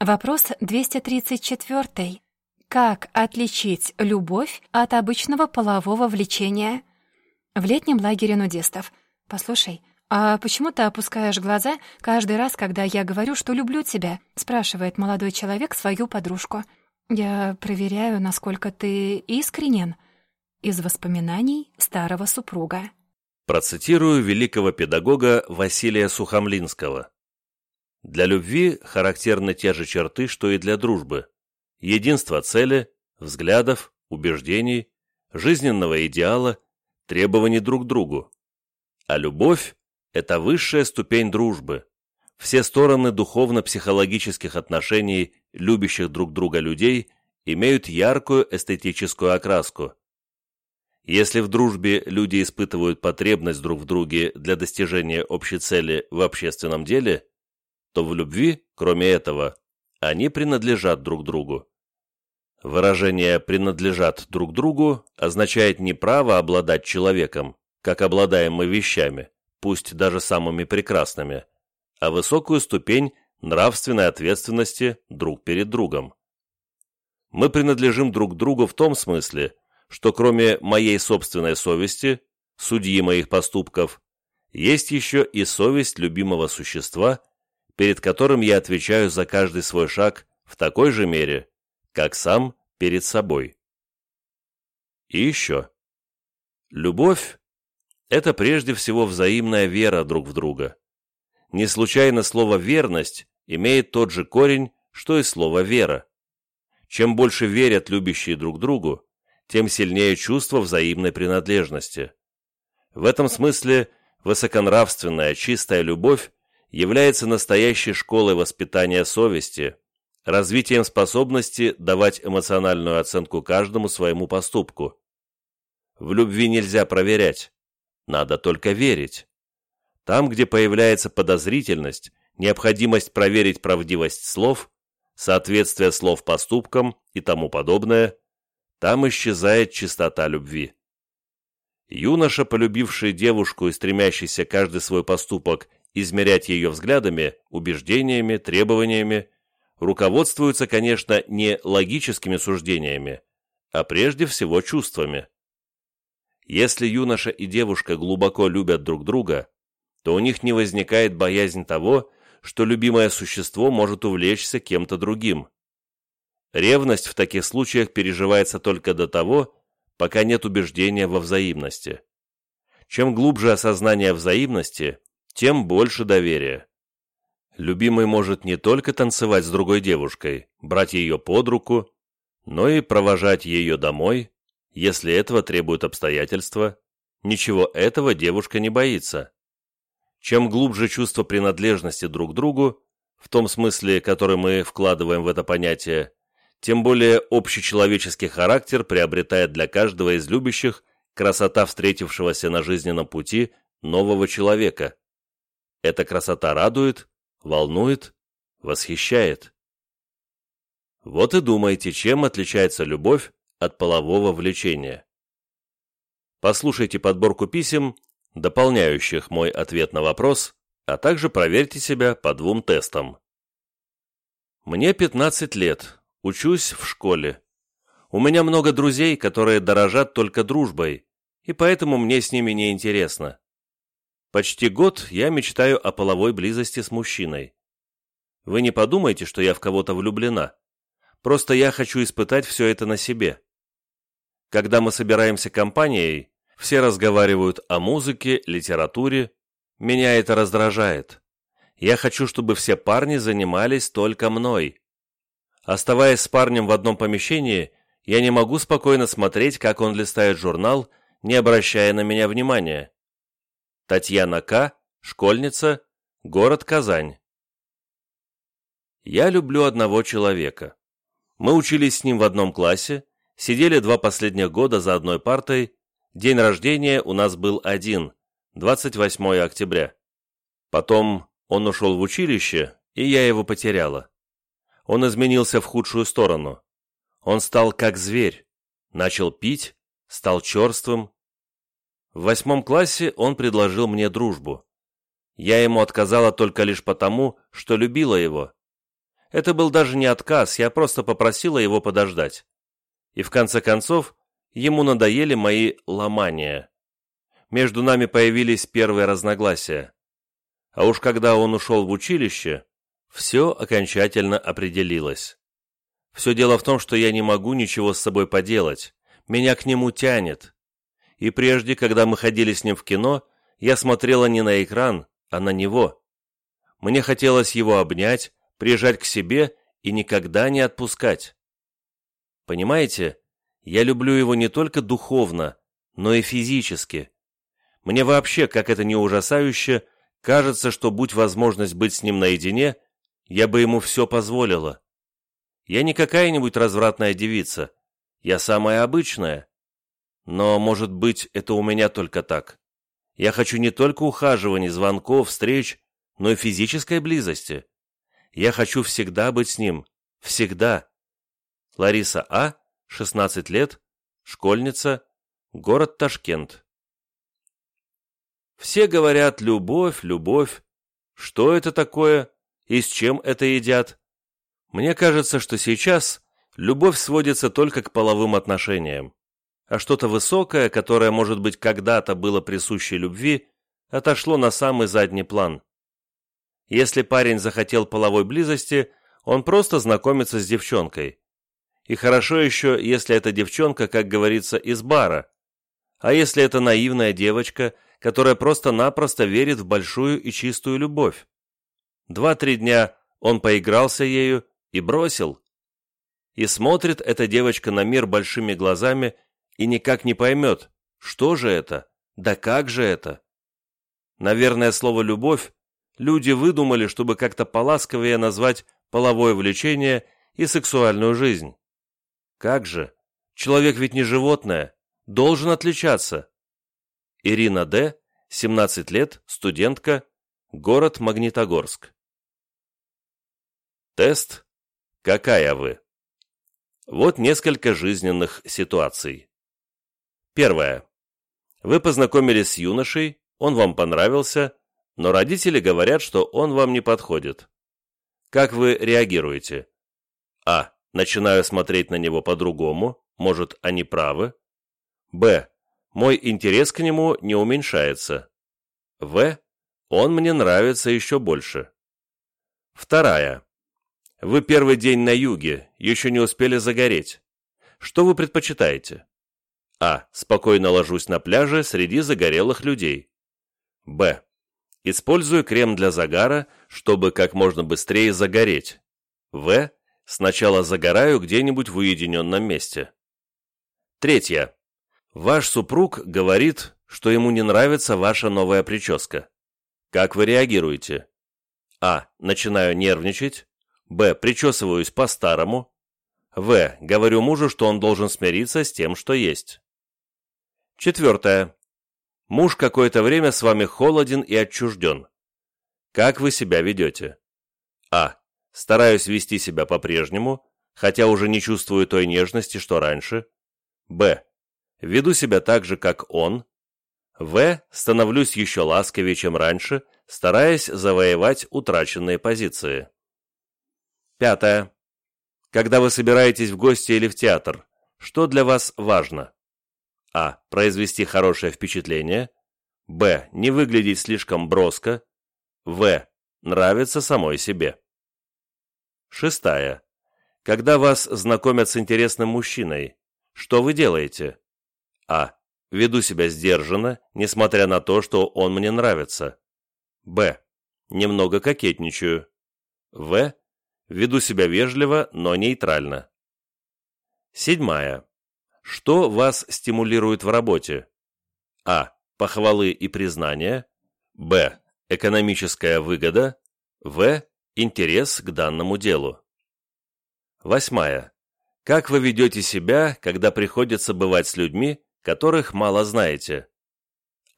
Вопрос 234. Как отличить любовь от обычного полового влечения? В летнем лагере нудистов. Послушай, а почему ты опускаешь глаза каждый раз, когда я говорю, что люблю тебя? спрашивает молодой человек свою подружку. Я проверяю, насколько ты искренен. Из воспоминаний старого супруга. Процитирую великого педагога Василия Сухомлинского. Для любви характерны те же черты, что и для дружбы. Единство цели, взглядов, убеждений, жизненного идеала, требований друг к другу. А любовь – это высшая ступень дружбы. Все стороны духовно-психологических отношений любящих друг друга людей имеют яркую эстетическую окраску. Если в дружбе люди испытывают потребность друг в друге для достижения общей цели в общественном деле – то в любви, кроме этого, они принадлежат друг другу. Выражение «принадлежат друг другу» означает не право обладать человеком, как обладаем мы вещами, пусть даже самыми прекрасными, а высокую ступень нравственной ответственности друг перед другом. Мы принадлежим друг другу в том смысле, что кроме моей собственной совести, судьи моих поступков, есть еще и совесть любимого существа, перед которым я отвечаю за каждый свой шаг в такой же мере, как сам перед собой. И еще. Любовь – это прежде всего взаимная вера друг в друга. Не случайно слово «верность» имеет тот же корень, что и слово «вера». Чем больше верят любящие друг другу, тем сильнее чувство взаимной принадлежности. В этом смысле высоконравственная, чистая любовь является настоящей школой воспитания совести, развитием способности давать эмоциональную оценку каждому своему поступку. В любви нельзя проверять, надо только верить. Там, где появляется подозрительность, необходимость проверить правдивость слов, соответствие слов поступкам и тому подобное, там исчезает чистота любви. Юноша, полюбивший девушку и стремящийся каждый свой поступок измерять ее взглядами, убеждениями, требованиями, руководствуются, конечно, не логическими суждениями, а прежде всего чувствами. Если юноша и девушка глубоко любят друг друга, то у них не возникает боязнь того, что любимое существо может увлечься кем-то другим. Ревность в таких случаях переживается только до того, пока нет убеждения во взаимности. Чем глубже осознание взаимности, тем больше доверия. Любимый может не только танцевать с другой девушкой, брать ее под руку, но и провожать ее домой, если этого требуют обстоятельства. Ничего этого девушка не боится. Чем глубже чувство принадлежности друг к другу, в том смысле, который мы вкладываем в это понятие, тем более общечеловеческий характер приобретает для каждого из любящих красота встретившегося на жизненном пути нового человека. Эта красота радует, волнует, восхищает. Вот и думайте, чем отличается любовь от полового влечения. Послушайте подборку писем, дополняющих мой ответ на вопрос, а также проверьте себя по двум тестам. Мне 15 лет, учусь в школе. У меня много друзей, которые дорожат только дружбой, и поэтому мне с ними не интересно. Почти год я мечтаю о половой близости с мужчиной. Вы не подумайте, что я в кого-то влюблена. Просто я хочу испытать все это на себе. Когда мы собираемся компанией, все разговаривают о музыке, литературе. Меня это раздражает. Я хочу, чтобы все парни занимались только мной. Оставаясь с парнем в одном помещении, я не могу спокойно смотреть, как он листает журнал, не обращая на меня внимания. Татьяна К., школьница, город Казань. Я люблю одного человека. Мы учились с ним в одном классе, сидели два последних года за одной партой, день рождения у нас был один, 28 октября. Потом он ушел в училище, и я его потеряла. Он изменился в худшую сторону. Он стал как зверь, начал пить, стал черствым, в восьмом классе он предложил мне дружбу. Я ему отказала только лишь потому, что любила его. Это был даже не отказ, я просто попросила его подождать. И в конце концов, ему надоели мои ломания. Между нами появились первые разногласия. А уж когда он ушел в училище, все окончательно определилось. Все дело в том, что я не могу ничего с собой поделать. Меня к нему тянет. И прежде, когда мы ходили с ним в кино, я смотрела не на экран, а на него. Мне хотелось его обнять, прижать к себе и никогда не отпускать. Понимаете, я люблю его не только духовно, но и физически. Мне вообще, как это не ужасающе, кажется, что будь возможность быть с ним наедине, я бы ему все позволила. Я не какая-нибудь развратная девица, я самая обычная. Но, может быть, это у меня только так. Я хочу не только ухаживаний, звонков, встреч, но и физической близости. Я хочу всегда быть с ним. Всегда. Лариса А., 16 лет, школьница, город Ташкент. Все говорят «любовь, любовь». Что это такое и с чем это едят? Мне кажется, что сейчас любовь сводится только к половым отношениям а что-то высокое, которое, может быть, когда-то было присуще любви, отошло на самый задний план. Если парень захотел половой близости, он просто знакомится с девчонкой. И хорошо еще, если эта девчонка, как говорится, из бара. А если это наивная девочка, которая просто-напросто верит в большую и чистую любовь? Два-три дня он поигрался ею и бросил. И смотрит эта девочка на мир большими глазами и никак не поймет, что же это, да как же это. Наверное, слово «любовь» люди выдумали, чтобы как-то поласковее назвать половое влечение и сексуальную жизнь. Как же? Человек ведь не животное, должен отличаться. Ирина Д., 17 лет, студентка, город Магнитогорск. Тест «Какая вы?» Вот несколько жизненных ситуаций. Первое. Вы познакомились с юношей, он вам понравился, но родители говорят, что он вам не подходит. Как вы реагируете? А. Начинаю смотреть на него по-другому, может, они правы. Б. Мой интерес к нему не уменьшается. В. Он мне нравится еще больше. Вторая. Вы первый день на юге, еще не успели загореть. Что вы предпочитаете? А. Спокойно ложусь на пляже среди загорелых людей. Б. Использую крем для загара, чтобы как можно быстрее загореть. В. Сначала загораю где-нибудь в уединенном месте. Третье. Ваш супруг говорит, что ему не нравится ваша новая прическа. Как вы реагируете? А. Начинаю нервничать. Б. Причесываюсь по-старому. В. Говорю мужу, что он должен смириться с тем, что есть. Четвертое. Муж какое-то время с вами холоден и отчужден. Как вы себя ведете? А. Стараюсь вести себя по-прежнему, хотя уже не чувствую той нежности, что раньше. Б. Веду себя так же, как он. В. Становлюсь еще ласковее, чем раньше, стараясь завоевать утраченные позиции. Пятое. Когда вы собираетесь в гости или в театр, что для вас важно? А. Произвести хорошее впечатление. Б. Не выглядеть слишком броско. В. Нравится самой себе. Шестая. Когда вас знакомят с интересным мужчиной, что вы делаете? А. Веду себя сдержанно, несмотря на то, что он мне нравится. Б. Немного кокетничаю. В. Веду себя вежливо, но нейтрально. Седьмая. Что вас стимулирует в работе? А. Похвалы и признания. Б. Экономическая выгода. В. Интерес к данному делу. Восьмая. Как вы ведете себя, когда приходится бывать с людьми, которых мало знаете?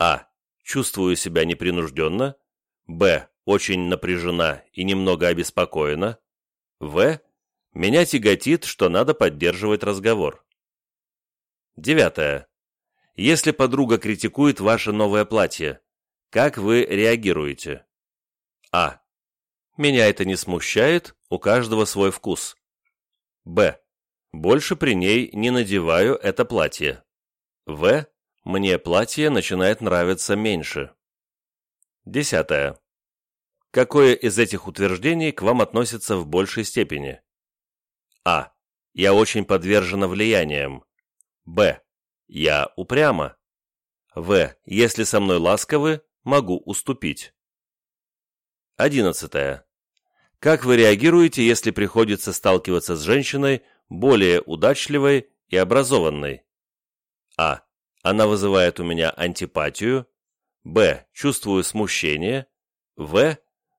А. Чувствую себя непринужденно. Б. Очень напряжена и немного обеспокоена. В. Меня тяготит, что надо поддерживать разговор. Девятое. Если подруга критикует ваше новое платье, как вы реагируете? А. Меня это не смущает, у каждого свой вкус. Б. Больше при ней не надеваю это платье. В. Мне платье начинает нравиться меньше. Десятое. Какое из этих утверждений к вам относится в большей степени? А. Я очень подвержена влияниям. Б. Я упряма. В. Если со мной ласковы, могу уступить. Одиннадцатое. Как вы реагируете, если приходится сталкиваться с женщиной более удачливой и образованной? А. Она вызывает у меня антипатию. Б. Чувствую смущение. В.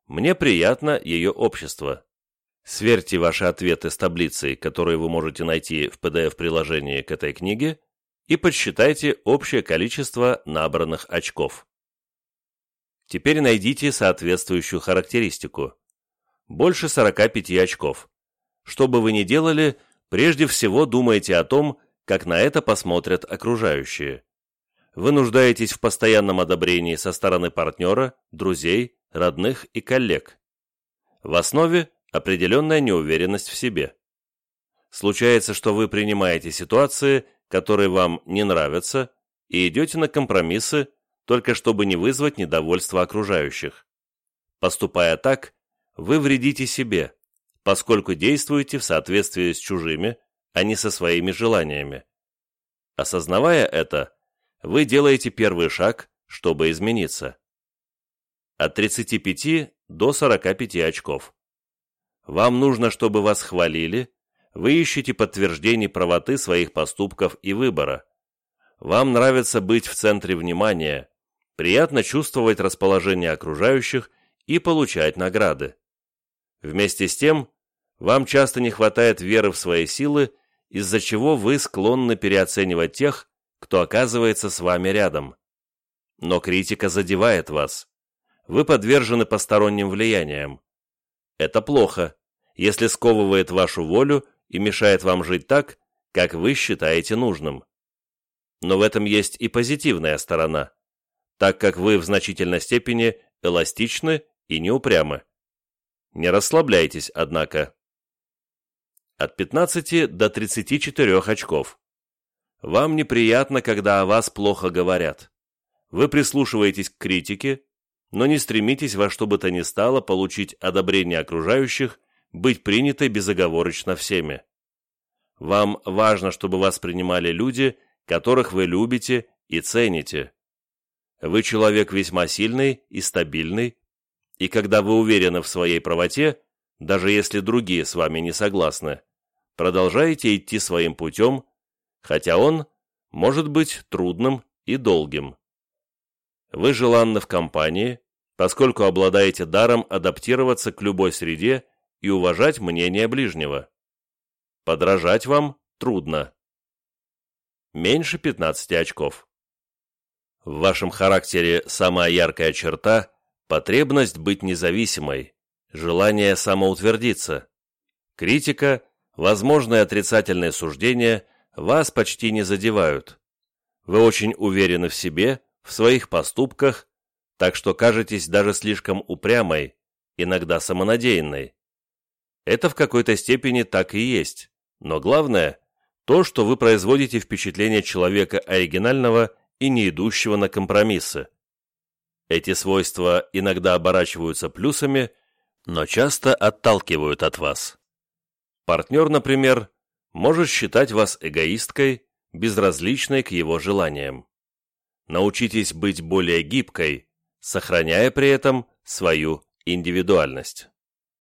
Мне приятно ее общество. Сверьте ваши ответы с таблицей, которую вы можете найти в PDF-приложении к этой книге, и подсчитайте общее количество набранных очков. Теперь найдите соответствующую характеристику. Больше 45 очков. Что бы вы ни делали, прежде всего думайте о том, как на это посмотрят окружающие. Вы нуждаетесь в постоянном одобрении со стороны партнера, друзей, родных и коллег. В основе определенная неуверенность в себе. Случается, что вы принимаете ситуации, которые вам не нравятся, и идете на компромиссы, только чтобы не вызвать недовольство окружающих. Поступая так, вы вредите себе, поскольку действуете в соответствии с чужими, а не со своими желаниями. Осознавая это, вы делаете первый шаг, чтобы измениться. От 35 до 45 очков. Вам нужно, чтобы вас хвалили, вы ищете подтверждение правоты своих поступков и выбора. Вам нравится быть в центре внимания, приятно чувствовать расположение окружающих и получать награды. Вместе с тем, вам часто не хватает веры в свои силы, из-за чего вы склонны переоценивать тех, кто оказывается с вами рядом. Но критика задевает вас. Вы подвержены посторонним влияниям. Это плохо, если сковывает вашу волю и мешает вам жить так, как вы считаете нужным. Но в этом есть и позитивная сторона, так как вы в значительной степени эластичны и неупрямы. Не расслабляйтесь, однако. От 15 до 34 очков. Вам неприятно, когда о вас плохо говорят. Вы прислушиваетесь к критике, но не стремитесь во что бы то ни стало получить одобрение окружающих, быть принятой безоговорочно всеми. Вам важно, чтобы вас принимали люди, которых вы любите и цените. Вы человек весьма сильный и стабильный, и когда вы уверены в своей правоте, даже если другие с вами не согласны, продолжаете идти своим путем, хотя он может быть трудным и долгим. Вы желанны в компании, поскольку обладаете даром адаптироваться к любой среде и уважать мнение ближнего. Подражать вам трудно. Меньше 15 очков. В вашем характере самая яркая черта – потребность быть независимой, желание самоутвердиться. Критика, возможные отрицательные суждения вас почти не задевают. Вы очень уверены в себе, в своих поступках, так что кажетесь даже слишком упрямой, иногда самонадеянной. Это в какой-то степени так и есть, но главное – то, что вы производите впечатление человека оригинального и не идущего на компромиссы. Эти свойства иногда оборачиваются плюсами, но часто отталкивают от вас. Партнер, например, может считать вас эгоисткой, безразличной к его желаниям. Научитесь быть более гибкой, сохраняя при этом свою индивидуальность.